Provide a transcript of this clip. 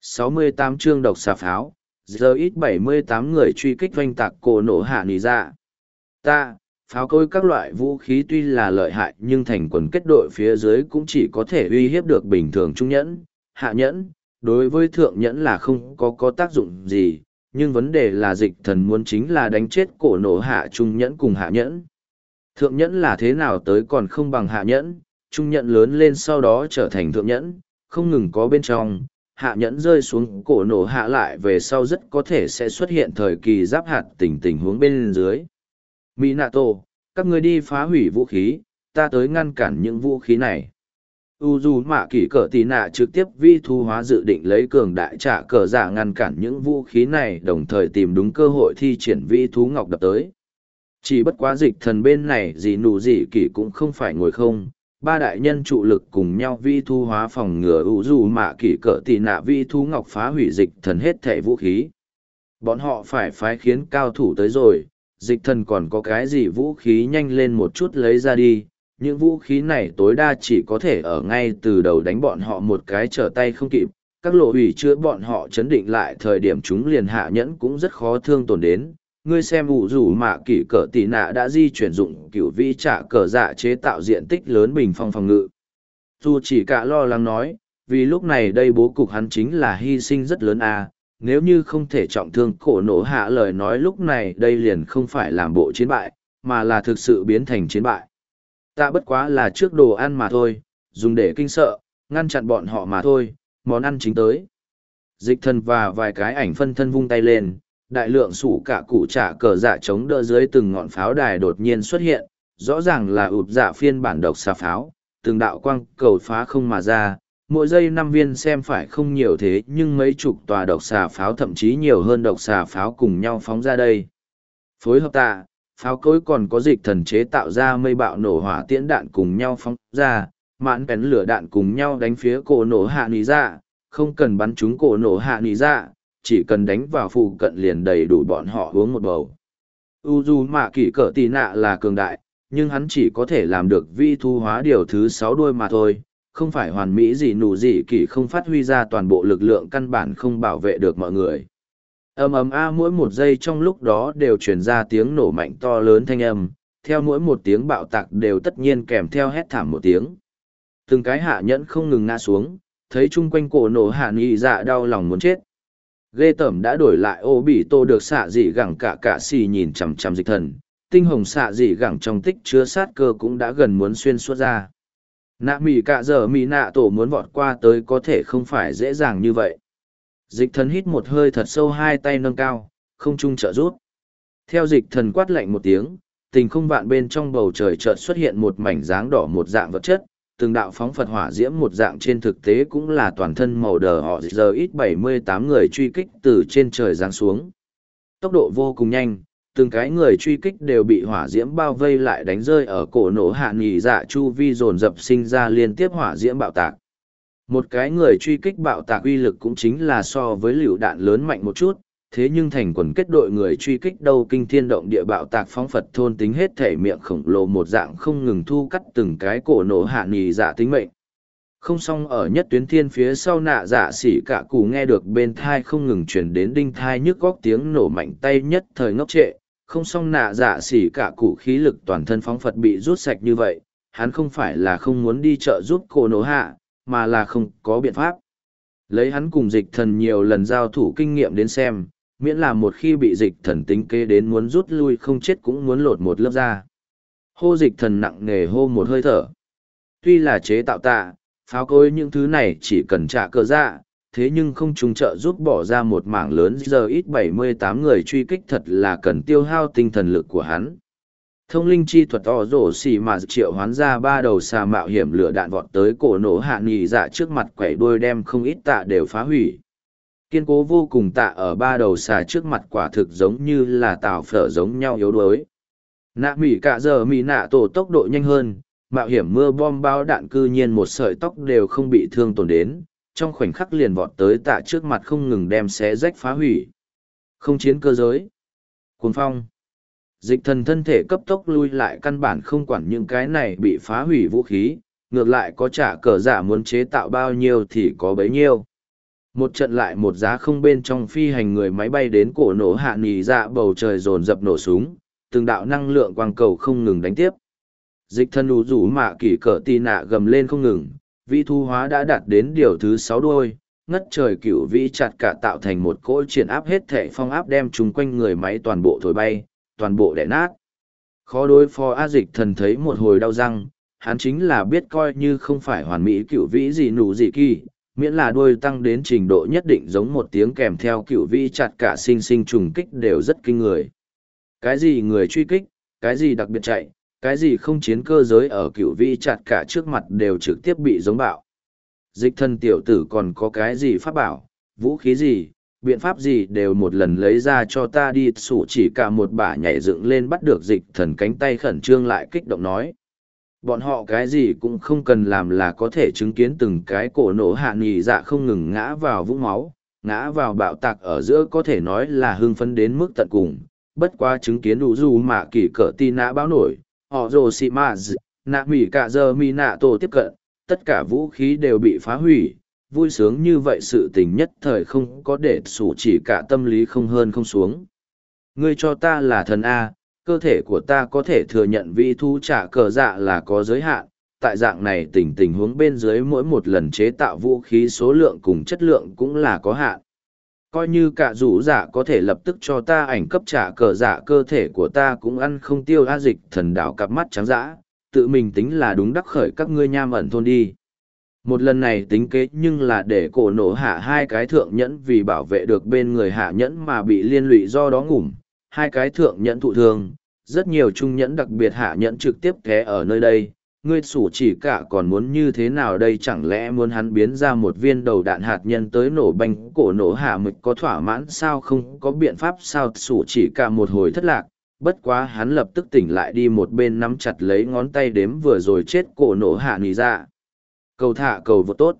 68 chương độc xà pháo, giờ ít 78 người truy kích doanh tạc cổ nổ hạ nì ra. Ta, pháo cối các loại vũ khí tuy là lợi hại nhưng thành quần kết đội phía dưới cũng chỉ có thể uy hiếp được bình thường trung nhẫn, hạ nhẫn, đối với thượng nhẫn là không có có tác dụng gì, nhưng vấn đề là dịch thần muốn chính là đánh chết cổ nổ hạ trung nhẫn cùng hạ nhẫn. Thượng nhẫn là thế nào tới còn không bằng hạ nhẫn, trung nhẫn lớn lên sau đó trở thành thượng nhẫn, không ngừng có bên trong, hạ nhẫn rơi xuống cổ nổ hạ lại về sau rất có thể sẽ xuất hiện thời kỳ giáp hạt tình tình huống bên dưới. Mị nạ tổ, các người đi phá hủy vũ khí, ta tới ngăn cản những vũ khí này. U dù mạ kỷ cờ tì nạ trực tiếp vi thu hóa dự định lấy cường đại trả cờ giả ngăn cản những vũ khí này đồng thời tìm đúng cơ hội thi triển vi thú ngọc đập tới. Chỉ bất quá dịch thần bên này gì nụ gì kỷ cũng không phải ngồi không, ba đại nhân trụ lực cùng nhau vi thu hóa phòng ngừa ủ dù mạ kỷ cỡ tì nạ vi thu ngọc phá hủy dịch thần hết thẻ vũ khí. Bọn họ phải phái khiến cao thủ tới rồi, dịch thần còn có cái gì vũ khí nhanh lên một chút lấy ra đi. Những vũ khí này tối đa chỉ có thể ở ngay từ đầu đánh bọn họ một cái trở tay không kịp. Các lộ hủy chữa bọn họ chấn định lại thời điểm chúng liền hạ nhẫn cũng rất khó thương tổn đến, ngươi xem ủ rủ mạ kỷ cỡ tì nạ đã di chuyển dụng cựu vĩ trả cờ dạ chế tạo diện tích lớn bình phong phòng ngự. Dù chỉ cả lo lắng nói vì lúc này đây bố cục hắn chính là hy sinh rất lớn à, nếu như không thể trọng thương cổ nổ hạ lời nói lúc này đây liền không phải làm bộ chiến bại mà là thực sự biến thành chiến bại. Ta bất quá là trước đồ ăn mà thôi dùng để kinh sợ ngăn chặn bọn họ mà thôi món ăn chính tới. Dịch thần và vài cái ảnh phân thân vung tay lên đại lượng sủ cả cụ trả cờ dạ chống đỡ dưới từng ngọn pháo đài đột nhiên xuất hiện, rõ ràng là ụp dạ phiên bản độc xà pháo, từng đạo quang cầu phá không mà ra, mỗi giây năm viên xem phải không nhiều thế nhưng mấy chục tòa độc xà pháo thậm chí nhiều hơn độc xà pháo cùng nhau phóng ra đây. Phối hợp tạ, pháo cối còn có dịch thần chế tạo ra mây bạo nổ hỏa tiễn đạn cùng nhau phóng ra, mãn bén lửa đạn cùng nhau đánh phía cổ nổ hạ nì ra, dạ, không cần bắn chúng cổ nổ hạ nì ra, dạ, chỉ cần đánh vào phụ cận liền đầy đủ bọn họ uống một bầu. U dù mạ kỷ cỡ tì nạ là cường đại, nhưng hắn chỉ có thể làm được vi thu hóa điều thứ sáu đuôi mà thôi, không phải hoàn mỹ gì nụ gì kỷ không phát huy ra toàn bộ lực lượng căn bản không bảo vệ được mọi người. ầm ầm a mỗi một giây trong lúc đó đều truyền ra tiếng nổ mạnh to lớn thanh âm, theo mỗi một tiếng bạo tạc đều tất nhiên kèm theo hét thảm một tiếng. Từng cái hạ nhẫn không ngừng ngã xuống, thấy chung quanh cổ nổ hạ nghị dạ đau lòng muốn chết ghê tởm đã đổi lại ô bị tô được xạ dị gẳng cả cả xì nhìn chằm chằm dịch thần. Tinh hồng xạ dị gẳng trong tích chứa sát cơ cũng đã gần muốn xuyên suốt ra. Nạ mỉ cạ giờ mỉ nạ tổ muốn vọt qua tới có thể không phải dễ dàng như vậy. Dịch thần hít một hơi thật sâu hai tay nâng cao, không trung trợ rút theo dịch thần quát lạnh một tiếng, tình không vạn bên trong bầu trời chợt xuất hiện một mảnh dáng đỏ một dạng vật chất từng đạo phóng Phật hỏa diễm một dạng trên thực tế cũng là toàn thân màu đờ họ giờ ít 78 người truy kích từ trên trời giáng xuống. Tốc độ vô cùng nhanh, từng cái người truy kích đều bị hỏa diễm bao vây lại đánh rơi ở cổ nổ hạ nghỉ dạ chu vi dồn dập sinh ra liên tiếp hỏa diễm bạo tạc. Một cái người truy kích bạo tạc uy lực cũng chính là so với liều đạn lớn mạnh một chút, thế nhưng thành quần kết đội người truy kích đâu kinh thiên động địa bạo tạc phóng phật thôn tính hết thể miệng khổng lồ một dạng không ngừng thu cắt từng cái cổ nổ hạ nì dạ tính mệnh. Không xong ở nhất tuyến thiên phía sau nạ dạ xỉ cả cù nghe được bên thai không ngừng chuyển đến đinh thai nhức góc tiếng nổ mạnh tay nhất thời ngốc trệ. Không xong nạ dạ xỉ cả cụ khí lực toàn thân phóng phật bị rút sạch như vậy, hắn không phải là không muốn đi chợ giúp cổ nổ hạ, mà là không có biện pháp. Lấy hắn cùng dịch thần nhiều lần giao thủ kinh nghiệm đến xem miễn là một khi bị dịch thần tính kế đến muốn rút lui không chết cũng muốn lột một lớp da. Hô dịch thần nặng nề hô một hơi thở. Tuy là chế tạo tạ, pháo cối những thứ này chỉ cần trả cờ dạ, thế nhưng không trùng trợ giúp bỏ ra một mảng lớn giờ ít 78 người truy kích thật là cần tiêu hao tinh thần lực của hắn. Thông linh chi thuật to rổ xì mà triệu hoán ra ba đầu xà mạo hiểm lửa đạn vọt tới cổ nổ hạ nghỉ dạ trước mặt quẻ đuôi đem không ít tạ đều phá hủy. Kiên cố vô cùng tạ ở ba đầu xà trước mặt quả thực giống như là tàu phở giống nhau yếu đuối. Nạ mỉ cả giờ mỉ nạ tổ tốc độ nhanh hơn, mạo hiểm mưa bom bao đạn cư nhiên một sợi tóc đều không bị thương tổn đến, trong khoảnh khắc liền vọt tới tạ trước mặt không ngừng đem xé rách phá hủy. Không chiến cơ giới. Cuồng phong. Dịch thần thân thể cấp tốc lui lại căn bản không quản những cái này bị phá hủy vũ khí, ngược lại có trả cờ giả muốn chế tạo bao nhiêu thì có bấy nhiêu một trận lại một giá không bên trong phi hành người máy bay đến cổ nổ hạ nỉ dạ bầu trời dồn dập nổ súng, từng đạo năng lượng quang cầu không ngừng đánh tiếp. Dịch thân ủ rủ mạ kỷ cỡ tì nạ gầm lên không ngừng vị thu hóa đã đạt đến điều thứ sáu đôi ngất trời cựu vĩ chặt cả tạo thành một cỗ triển áp hết thệ phong áp đem chung quanh người máy toàn bộ thổi bay, toàn bộ đẻ nát. Khó đối phó a dịch thần thấy một hồi đau răng, hắn chính là biết coi như không phải hoàn mỹ cựu vĩ gì nụ gì kỳ miễn là đôi tăng đến trình độ nhất định giống một tiếng kèm theo cựu vi chặt cả sinh sinh trùng kích đều rất kinh người. Cái gì người truy kích, cái gì đặc biệt chạy, cái gì không chiến cơ giới ở cựu vi chặt cả trước mặt đều trực tiếp bị giống bạo. Dịch thân tiểu tử còn có cái gì pháp bảo, vũ khí gì, biện pháp gì đều một lần lấy ra cho ta đi, sủ chỉ cả một bả nhảy dựng lên bắt được dịch thần cánh tay khẩn trương lại kích động nói bọn họ cái gì cũng không cần làm là có thể chứng kiến từng cái cổ nổ hạ nghỉ dạ không ngừng ngã vào vũng máu, ngã vào bạo tạc ở giữa có thể nói là hưng phấn đến mức tận cùng. Bất quá chứng kiến đủ dù mà kỳ cỡ ti nã báo nổi, họ rồ xị ma nạ mỉ cả giờ mi nạ tổ tiếp cận, tất cả vũ khí đều bị phá hủy. Vui sướng như vậy sự tình nhất thời không có để sủ chỉ cả tâm lý không hơn không xuống. Ngươi cho ta là thần a cơ thể của ta có thể thừa nhận vi thu trả cờ dạ là có giới hạn. Tại dạng này tình tình huống bên dưới mỗi một lần chế tạo vũ khí số lượng cùng chất lượng cũng là có hạn. Coi như cả rủ dạ có thể lập tức cho ta ảnh cấp trả cờ dạ cơ thể của ta cũng ăn không tiêu a dịch thần đảo cặp mắt trắng dã. Tự mình tính là đúng đắc khởi các ngươi nham ẩn thôn đi. Một lần này tính kế nhưng là để cổ nổ hạ hai cái thượng nhẫn vì bảo vệ được bên người hạ nhẫn mà bị liên lụy do đó ngủm hai cái thượng nhẫn thụ thương, rất nhiều trung nhẫn đặc biệt hạ nhẫn trực tiếp té ở nơi đây. Ngươi sủ chỉ cả còn muốn như thế nào đây chẳng lẽ muốn hắn biến ra một viên đầu đạn hạt nhân tới nổ banh cổ nổ hạ mực có thỏa mãn sao không? Có biện pháp sao? Sủ chỉ cả một hồi thất lạc, bất quá hắn lập tức tỉnh lại đi một bên nắm chặt lấy ngón tay đếm vừa rồi chết cổ nổ hạ nỉ ra. Cầu thả cầu vô tốt.